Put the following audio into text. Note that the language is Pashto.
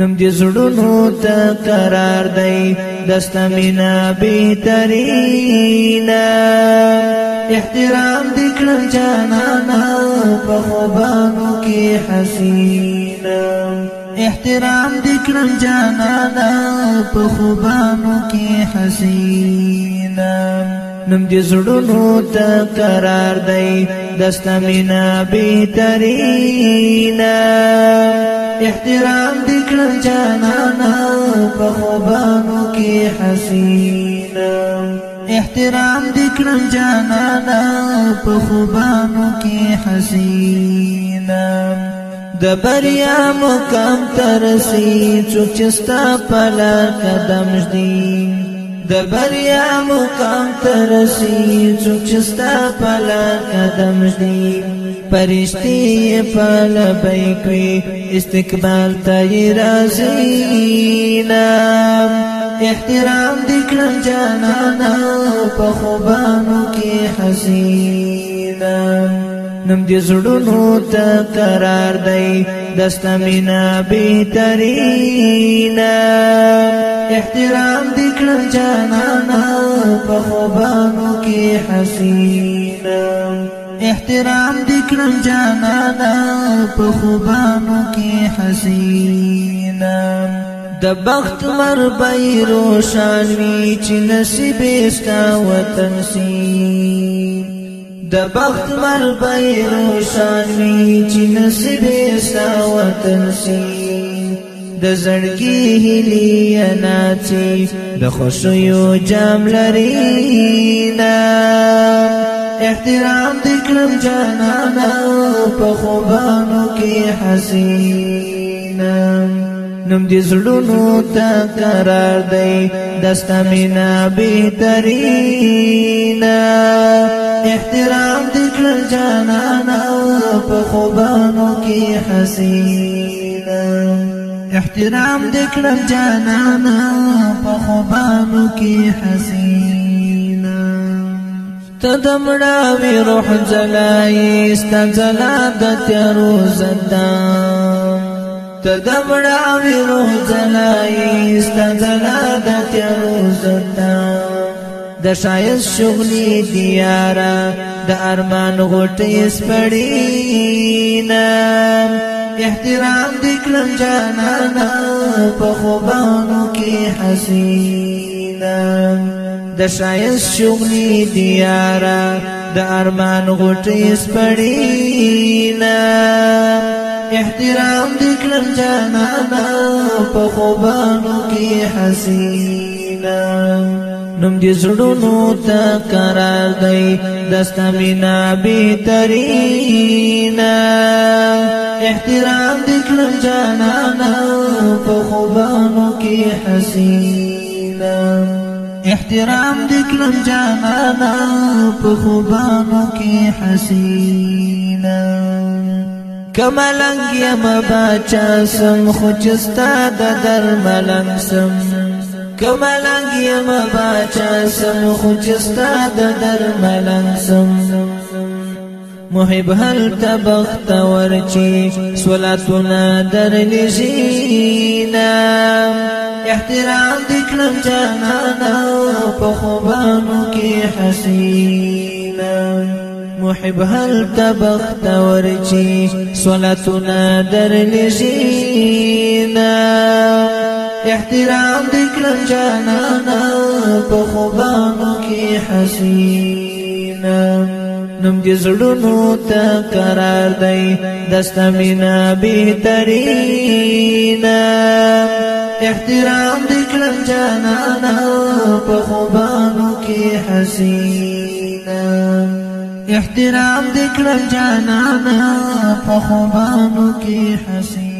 نم دې زړونو ته قرار دی دسته مینا بهترینا احترام دې کړم جانانا په خوبانو کې حسینا احترام دې کړم جانانا په خوبانو کې حسینا نم دې زړونو ته قرار دی دسته مینا بهترینا احترام دې کړ جانانا په خوبانو کې حسینا احترام دې کړ جانانا په خوبانو کې حسینا د بریا مقام ترسي څوک چې ستا په لار قدم ږدي د بریا مقام ته رسید څوک چې ستا په لار قدم ږدي پرشتي په لبیک وي استقبال ته یې راځي نام احترام دې کړم جانانا په خوبانو کې حسینا نم دې زړونو ته قرار دی دسته مینا بهترینا احترام دې ګل جانانا په خوبانو حسینا احترام دې کړم جانانا په خوبانو کې حسینا د بخت مر بای روشان وی چې نصیب استا د بخت مر بای روشان وی چې نصیب استا د زړګي هلي ناچي د خوشیو جام لري نه احترام دکرم جانانا په خوبانو کې حسینا نم دې زړونو ته قرار دی دستا مینا بهترینا احترام دکرم جانانا په خوبانو کې حسینا احترام دکړم جانانا په خوبانو کې حسینا تدمړا وی روح جلای استجلا د تیرو زدا تدمړا وی روح جلای استجلا د تیرو زدا د شاید شغلی دیارا د ارمان غټي سپړي احترام دکلم جانانا په خوبانو کې حسینا د شایست شغلی دیارا د ارمان غټي سپړینا احترام دکلم جانانا په خوبانو کې حسینا نم دې زړونو ته قرار دی دستا مینا به ترینا احترام دې کړم جانانا په خوبانو کې حسینا احترام دې کړم جانانا په خوبانو کې حسینا کملنګ یم باچا سم خو چستا د درملنګ سم کملنګ یم باچا سم خو چې ستاد در ملنګ سم محب هل تبخت ورچی صلاتنا در لجینا احترام دکلم جانانا پخوبانو کی حسینا محب هل تبخت ورچی صلاتنا در لجینا احترام دې کړم جانانا په خوبانو کې حسینا نم دې زړونو ته قرار دی دسته مینا بهترینا احترام دې کړم جانانا په خوبانو کې حسینا احترام دې کړم جانانا په خوبانو کې حسینا